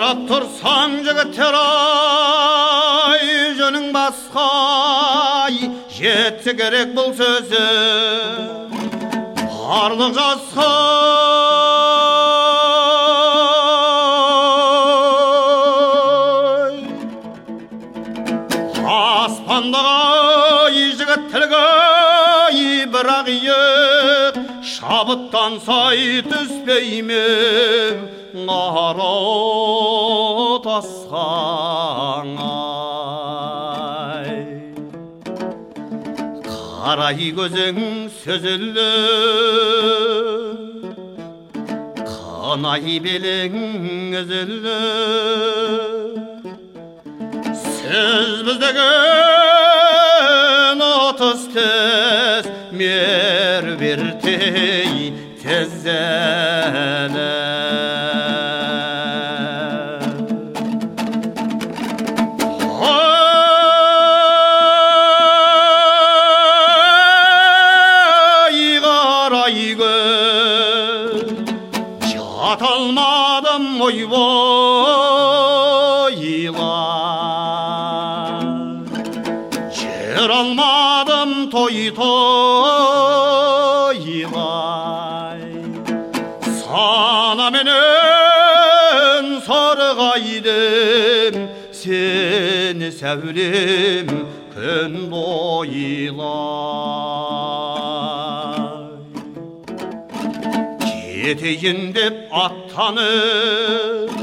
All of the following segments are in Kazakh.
қарап тұрсаң жігіттер ай жөнің басқа ай жетсе керек бұл сөзі. Барлық жасқа аспандағы жігіттерге бірақ иек шабыттансай түспей ме қара тасқан ай қарай көзің сөзілі қынай белің үзілі сіз біздеген отыз тіз мербертей тізелі жата алмадым ойбайға жүре алмадым той тойға санаменен сарғайдым сені сәулем күн бойлай кетейін деп аттанып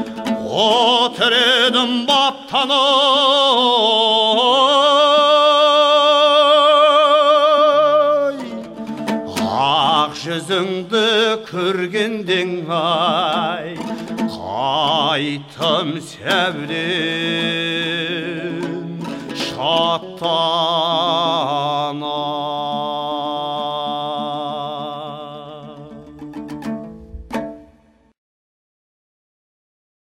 отыр едім баптанып ақ жүзіңді көргенден ай қайттым сәулем